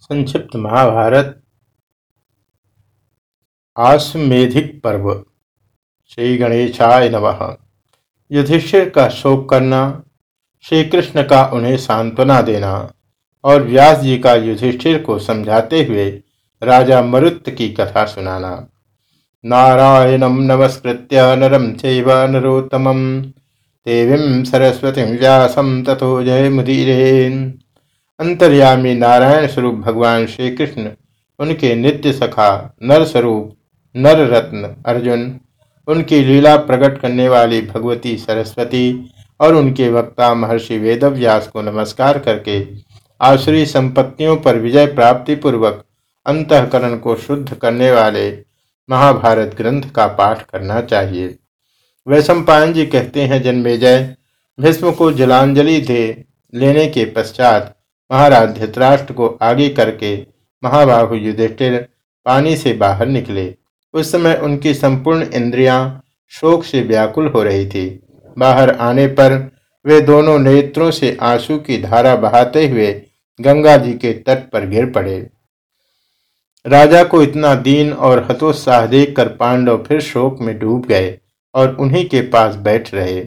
संक्षिप्त महाभारत आश्वेधिक पर्व श्री गणेशाय नमः। युधिष्ठिर का शोक करना श्री कृष्ण का उन्हें सांत्वना देना और व्यास जी का युधिष्ठिर को समझाते हुए राजा मरुत की कथा सुनाना। नारायणम नमस्कृत्य नरम चैव नरोत्तमम देवीं सरस्वती व्यासम तथो जय मुदीरेन अंतर्यामी नारायण स्वरूप भगवान श्री कृष्ण उनके नित्य सखा नर स्वरूप, नर रत्न अर्जुन, उनकी लीला प्रकट करने वाली भगवती सरस्वती और उनके वक्ता महर्षि वेदव्यास को नमस्कार करके आश्री संपत्तियों पर विजय प्राप्ति पूर्वक अंतकरण को शुद्ध करने वाले महाभारत ग्रंथ का पाठ करना चाहिए। वैशंपायन जी कहते हैं जन्मेजय भीष्म को जलांजलि दे लेने के पश्चात महाराज धृतराष्ट्र को आगे करके महाबाहु युधिष्ठिर पानी से बाहर निकले। उस समय उनकी संपूर्ण इंद्रियाँ शोक से व्याकुल हो रही थी। बाहर आने पर वे दोनों नेत्रों से आँसू की धारा बहाते हुए गंगा जी के तट पर गिर पड़े। राजा को इतना दीन और हतोत्साह देखकर पांडव फिर शोक में डूब गए और उन्हीं के पास बैठ रहे।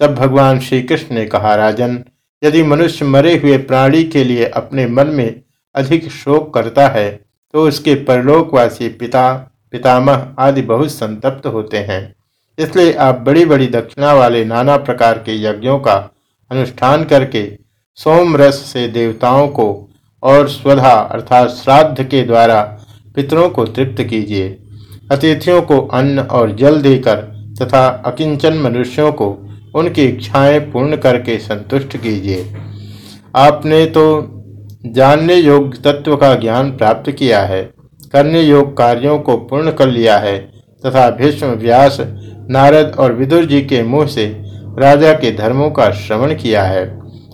तब भगवान श्री कृष्ण ने कहा, राजन यदि मनुष्य मरे हुए प्राणी के लिए अपने मन में अधिक शोक करता है तो उसके परलोकवासी पिता, पितामह आदि बहुत संतप्त होते हैं। इसलिए आप बड़ी बड़ी दक्षिणा वाले नाना प्रकार के यज्ञों का अनुष्ठान करके सोम रस से देवताओं को और स्वधा अर्थात श्राद्ध के द्वारा पितरों को तृप्त कीजिए। अतिथियों को अन्न और जल देकर तथा अकिंचन मनुष्यों को उनकी इच्छाएँ पूर्ण करके संतुष्ट कीजिए। आपने तो जानने योग्य तत्व का ज्ञान प्राप्त किया है, करने योग कार्यों को पूर्ण कर लिया है, तथा भीष्म व्यास, नारद और विदुर जी के मुँह से राजा के धर्मों का श्रवण किया है,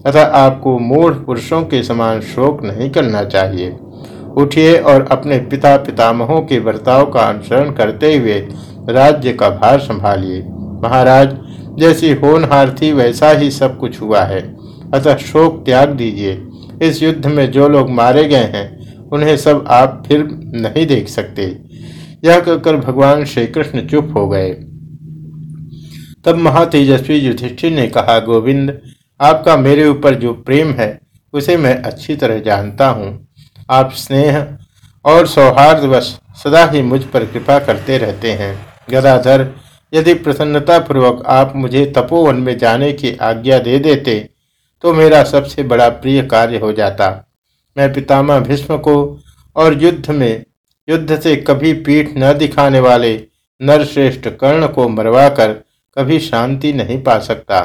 तथा आपको मूढ़ पुरुषों के समान शोक नहीं करना चाहिए। उठिए और अपने पिता पितामहों के बर्ताव का अनुसरण करते हुए राज्य का भार संभालिए। महाराज जैसी होनहार थी, वैसा ही सब कुछ हुआ है। अतः शोक त्याग दीजिए। इस युद्ध में जो लोग मारे गए हैं, उन्हें सब आप फिर नहीं देख सकते। यह कहकर भगवान श्री कृष्ण चुप हो गए। तब महातेजस्वी युधिष्ठिर ने कहा, गोविंद, आपका मेरे ऊपर जो प्रेम है, उसे मैं अच्छी तरह जानता हूँ। आप स्नेह और सौहार्दवश सदा ही मुझ पर कृपा करते रहते हैं। गदाधर यदि प्रसन्नतापूर्वक आप मुझे तपोवन में जाने की आज्ञा दे देते तो मेरा सबसे बड़ा प्रिय कार्य हो जाता। मैं पितामह भीष्म को और युद्ध में, युद्ध से कभी पीठ न दिखाने वाले नरश्रेष्ठ कर्ण को मरवाकर कभी शांति नहीं पा सकता।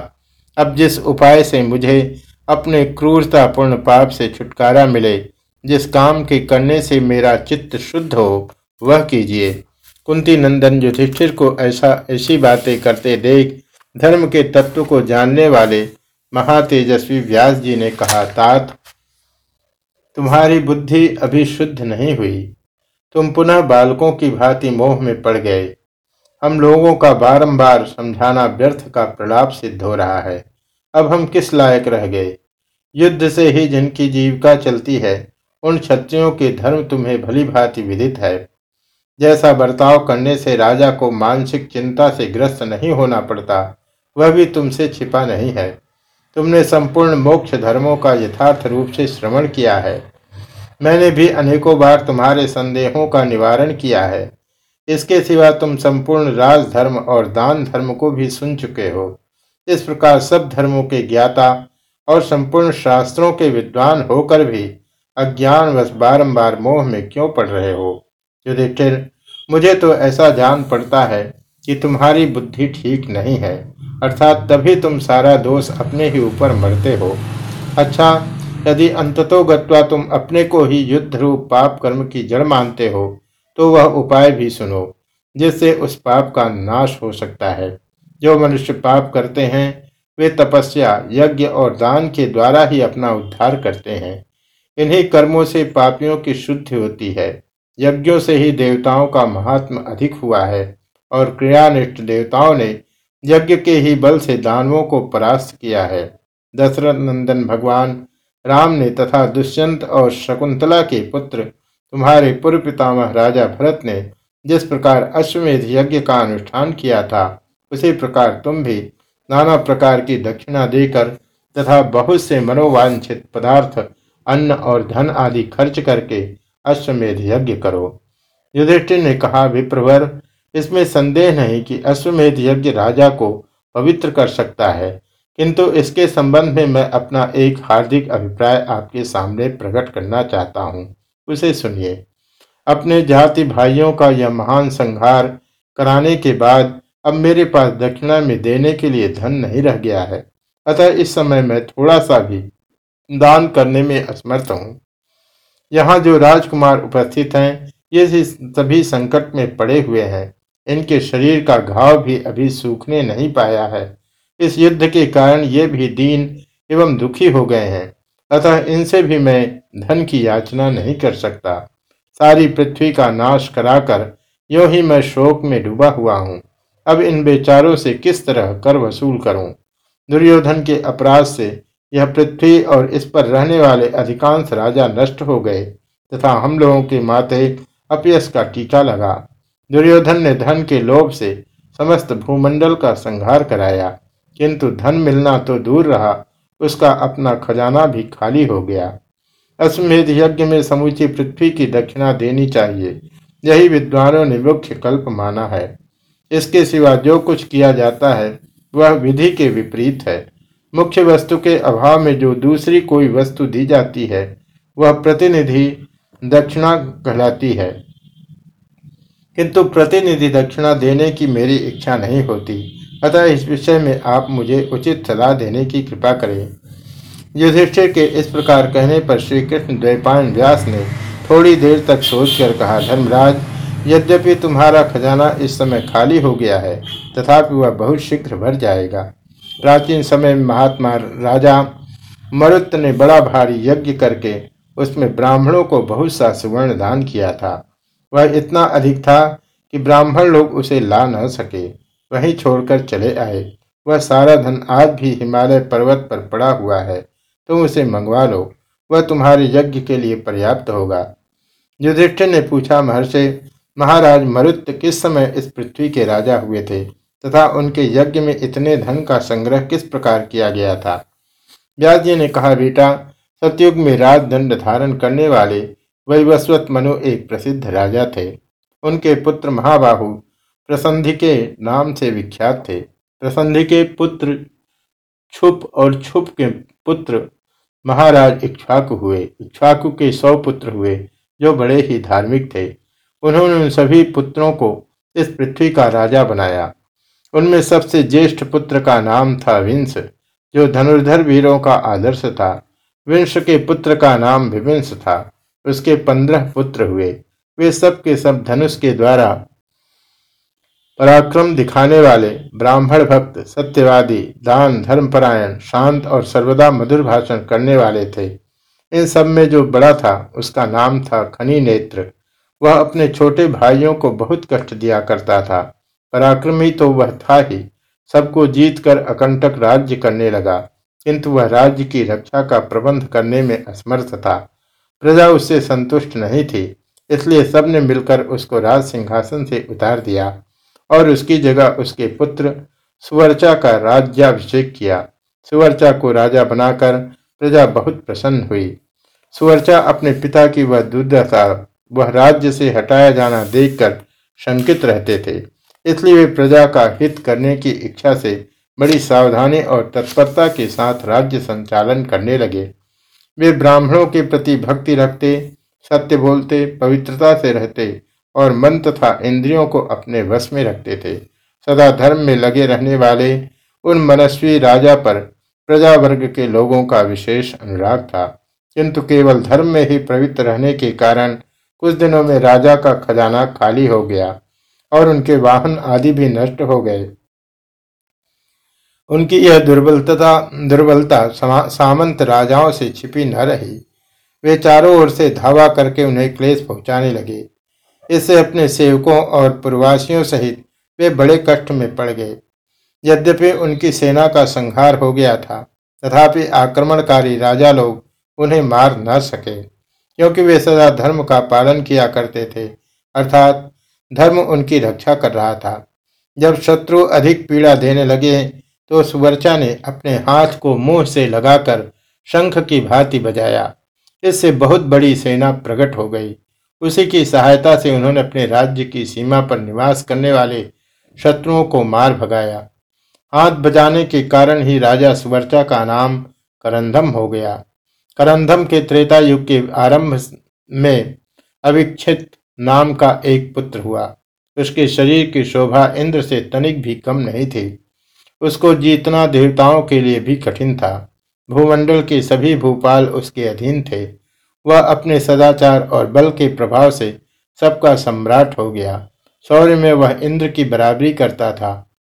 अब जिस उपाय से मुझे अपने क्रूरतापूर्ण पाप से छुटकारा मिले, जिस काम के करने से मेरा चित्त शुद्ध हो, वह कीजिए। कुंती नंदन युधिष्ठिर को ऐसा, ऐसी बातें करते देख, धर्म के तत्व को जानने वाले महातेजस्वी व्यास जी ने कहा, तात, तुम्हारी बुद्धि अभी शुद्ध नहीं हुई। तुम पुनः बालकों की भांति मोह में पड़ गए। हम लोगों का बारंबार समझाना व्यर्थ का प्रलाप सिद्ध हो रहा है। अब हम किस लायक रह गए? युद्ध से ही जिनकी जीविका चलती है, उन क्षत्रियों के धर्म तुम्हें भली भांति विदित है। जैसा बर्ताव करने से राजा को मानसिक चिंता से ग्रस्त नहीं होना पड़ता, वह भी तुमसे छिपा नहीं है। तुमने संपूर्ण मोक्ष धर्मों का यथार्थ रूप से श्रवण किया है। मैंने भी अनेकों बार तुम्हारे संदेहों का निवारण किया है। इसके सिवा तुम संपूर्ण राज धर्म और दान धर्म को भी सुन चुके हो। इस प्रकार सब धर्मों के ज्ञाता और संपूर्ण शास्त्रों के विद्वान होकर भी अज्ञान वश बारम्बार मोह में क्यों पड़ रहे हो? युधिष्ठिर मुझे तो ऐसा जान पड़ता है कि तुम्हारी बुद्धि ठीक नहीं है। अर्थात तभी तुम सारा दोष अपने ही ऊपर मरते हो। अच्छा यदि अंततो गत्वा तुम अपने को ही युद्ध रूप पाप कर्म की जड़ मानते हो तो वह उपाय भी सुनो, जिससे उस पाप का नाश हो सकता है। जो मनुष्य पाप करते हैं, वे तपस्या, यज्ञ और दान के द्वारा ही अपना उद्धार करते हैं। इन्हीं कर्मों से पापियों की शुद्धि होती है। यज्ञों से ही देवताओं का महात्म अधिक हुआ है और क्रियानिष्ठ देवताओं ने यज्ञ के ही बल से दानवों को परास्त किया है। दशरथ नंदन भगवान राम ने तथा दुष्यंत और शकुंतला के पुत्र, तुम्हारे पूर्व पितामह राजा भरत ने जिस प्रकार अश्वमेध यज्ञ का अनुष्ठान किया था, उसी प्रकार तुम भी नाना प्रकार की दक्षिणा देकर तथा बहुत से मनोवांछित पदार्थ, अन्न और धन आदि खर्च करके अश्वमेध यज्ञ करो। युधिष्ठिर ने कहा, विप्रवर, इसमें संदेह नहीं कि अश्वमेध यज्ञ राजा को पवित्र कर सकता है, किंतु इसके संबंध में मैं अपना एक हार्दिक अभिप्राय आपके सामने प्रकट करना चाहता हूँ। उसे सुनिए। अपने जाति भाइयों का यह महान संहार कराने के बाद अब मेरे पास दक्षिणा में देने के लिए धन नहीं रह गया है। अतः इस समय मैं थोड़ा सा भी दान करने में असमर्थ हूँ। यहाँ जो राजकुमार उपस्थित हैं, ये सभी संकट में पड़े हुए हैं। इनके शरीर का घाव भी अभी सूखने नहीं पाया है। इस युद्ध के कारण ये भी दीन एवं दुखी हो गए हैं। अतः इनसे भी मैं धन की याचना नहीं कर सकता। सारी पृथ्वी का नाश कराकर यो ही मैं शोक में डूबा हुआ हूँ। अब इन बेचारों से किस तरह कर वसूल करूँ? दुर्योधन के अपराध से यह पृथ्वी और इस पर रहने वाले अधिकांश राजा नष्ट हो गए, तथा हम लोगों के माथे अपयस का टीका लगा। दुर्योधन ने धन के लोभ से समस्त भूमंडल का संहार कराया, किंतु धन मिलना तो दूर रहा, उसका अपना खजाना भी खाली हो गया। अश्वमेध यज्ञ में समूची पृथ्वी की दक्षिणा देनी चाहिए, यही विद्वानों ने मुख्य कल्प माना है। इसके सिवा जो कुछ किया जाता है, वह विधि के विपरीत है। मुख्य वस्तु के अभाव में जो दूसरी कोई वस्तु दी जाती है, वह प्रतिनिधि दक्षिणा कहलाती है। किंतु प्रतिनिधि दक्षिणा देने की मेरी इच्छा नहीं होती। अतः इस विषय में आप मुझे उचित सलाह देने की कृपा करें। युधिष्ठिर के इस प्रकार कहने पर श्री कृष्ण द्वैपायन व्यास ने थोड़ी देर तक सोचकर कहा, धर्मराज, यद्यपि तुम्हारा खजाना इस समय खाली हो गया है, तथापि वह बहुत शीघ्र भर जाएगा। प्राचीन समय में महात्मा राजा मरुत ने बड़ा भारी यज्ञ करके उसमें ब्राह्मणों को बहुत सा सुवर्ण दान किया था। वह इतना अधिक था कि ब्राह्मण लोग उसे ला न सके, वहीं छोड़कर चले आए। वह सारा धन आज भी हिमालय पर्वत पर पड़ा हुआ है, तुम उसे मंगवा लो, वह तुम्हारे यज्ञ के लिए पर्याप्त होगा। युधिष्ठिर ने पूछा, महर्षि, महाराज मरुत किस समय इस पृथ्वी के राजा हुए थे? तथा उनके यज्ञ में इतने धन का संग्रह किस प्रकार किया गया था? व्यास जी ने कहा, बेटा, सतयुग में राजदंड धारण करने वाले वैवस्वत मनु एक प्रसिद्ध राजा थे। उनके पुत्र महाबाहु प्रसंधि के नाम से विख्यात थे। प्रसंधि के पुत्र छुप और छुप के पुत्र महाराज इक्ष्वाकु हुए। इक्ष्वाकु के सौ पुत्र हुए, जो बड़े ही धार्मिक थे। उन्होंने उन सभी पुत्रों को इस पृथ्वी का राजा बनाया। उनमें सबसे ज्येष्ठ पुत्र का नाम था विंश, जो धनुर्धर वीरों का आदर्श था। विंश के पुत्र का नाम विविंश था। उसके पंद्रह पुत्र हुए। वे सब के सब धनुष के द्वारा पराक्रम दिखाने वाले ब्राह्मण भक्त, सत्यवादी, दान, धर्मपरायण, शांत और सर्वदा मधुर भाषण करने वाले थे। इन सब में जो बड़ा था, उसका नाम था खनी नेत्र। वह अपने छोटे भाइयों को बहुत कष्ट दिया करता था। पराक्रमी तो वह था ही। सबको जीत कर अकंटक राज्य करने लगा। किंतु वह राज्य की रक्षा का प्रबंध करने में असमर्थ था। प्रजा उससे संतुष्ट नहीं थी, इसलिए सबने मिलकर उसको राज सिंहासन से उतार दिया और उसकी जगह उसके पुत्र सुवर्चा का राज्याभिषेक किया। सुवर्चा को राजा बनाकर प्रजा बहुत प्रसन्न हुई। सुवर्चा अपने पिता की वह दुर्दशा, वह राज्य से हटाया जाना देखकर शंकित रहते थे। इसलिए वे प्रजा का हित करने की इच्छा से बड़ी सावधानी और तत्परता के साथ राज्य संचालन करने लगे। वे ब्राह्मणों के प्रति भक्ति रखते, सत्य बोलते, पवित्रता से रहते और मन तथा इंद्रियों को अपने वश में रखते थे। सदा धर्म में लगे रहने वाले उन मनस्वी राजा पर प्रजा वर्ग के लोगों का विशेष अनुराग था। किंतु केवल धर्म में ही प्रवृत्त रहने के कारण कुछ दिनों में राजा का खजाना खाली हो गया। और उनके वाहन आदि भी नष्ट हो गए। उनकी यह दुर्बलता दुर्बलता सामंत राजाओं से छिपी न रही। वे चारों ओर से धावा करके उन्हें क्लेश पहुँचाने लगे। इससे अपने सेवकों और पूर्वासियों सहित वे बड़े कष्ट में पड़ गए। यद्यपि उनकी सेना का संहार हो गया था, तथापि आक्रमणकारी राजा लोग उन्हें मार न सके, क्योंकि वे सदा धर्म का पालन किया करते थे, अर्थात धर्म उनकी रक्षा कर रहा था। जब शत्रु अधिक पीड़ा देने लगे तो सुवर्चा ने अपने हाथ को मुँह से लगाकर शंख की भांति बजाया। इससे बहुत बड़ी सेना प्रकट हो गई। उसी की सहायता से उन्होंने अपने राज्य की सीमा पर निवास करने वाले शत्रुओं को मार भगाया। हाथ बजाने के कारण ही राजा सुवर्चा का नाम करंधम हो गया। करंधम के त्रेता युग के आरंभ में अविक्षित नाम का एक पुत्र हुआ। उसके शरीर की शोभा इंद्र से तनिक भी कम नहीं थी। उसको जीतना देवताओं के लिए भी कठिन था। भूमंडल के सभी भूपाल उसके अधीन थे। वह अपने सदाचार और बल के प्रभाव से सबका सम्राट हो गया। शौर्य में वह इंद्र की बराबरी करता था।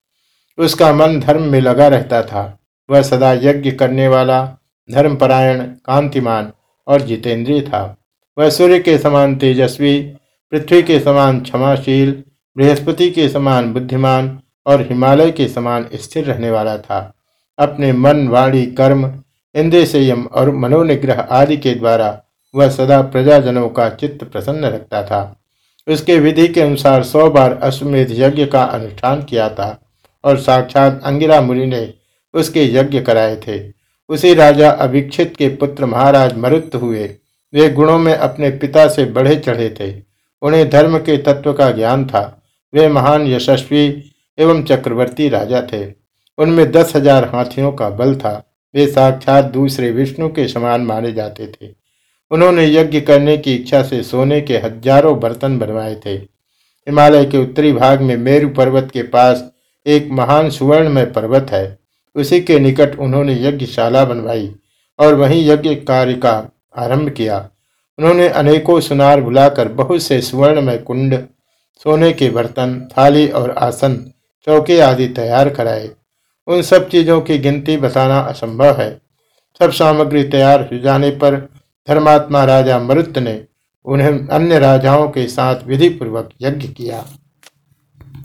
उसका मन धर्म में लगा रहता था। वह सदा यज्ञ करने वाला, धर्मपरायण, कांतिमान और जितेंद्रीय था। वह सूर्य के समान तेजस्वी पृथ्वी के समान क्षमाशील, बृहस्पति के समान बुद्धिमान और हिमालय के समान स्थिर रहने वाला था। अपने मन, वाणी, कर्म इंद्रिय संयम और मनोनिग्रह आदि के द्वारा वह सदा प्रजाजनों का चित्त प्रसन्न रखता था। उसके विधि के अनुसार सौ बार अश्वमेध यज्ञ का अनुष्ठान किया था और साक्षात अंगिरा मुनि ने उसके यज्ञ कराए थे। उसी राजा अभिक्षित के पुत्र महाराज मरुत हुए। वे गुणों में अपने पिता से बढ़े चढ़े थे। उन्हें धर्म के तत्व का ज्ञान था। वे महान यशस्वी एवं चक्रवर्ती राजा थे। उनमें दस हज़ार हाथियों का बल था। वे साक्षात दूसरे विष्णु के समान माने जाते थे। उन्होंने यज्ञ करने की इच्छा से सोने के हज़ारों बर्तन बनवाए थे। हिमालय के उत्तरी भाग में मेरु पर्वत के पास एक महान सुवर्णमय पर्वत है। उसी के निकट उन्होंने यज्ञशाला बनवाई और वहीं यज्ञ कार्य का आरंभ किया। उन्होंने अनेकों सुनार बुलाकर बहुत से सुवर्णमय कुंड, सोने के बर्तन, थाली और आसन, चौके आदि तैयार कराए। उन सब चीज़ों की गिनती बताना असंभव है। सब सामग्री तैयार हो जाने पर धर्मात्मा राजा मरुत ने उन्हें अन्य राजाओं के साथ विधि पूर्वक यज्ञ किया।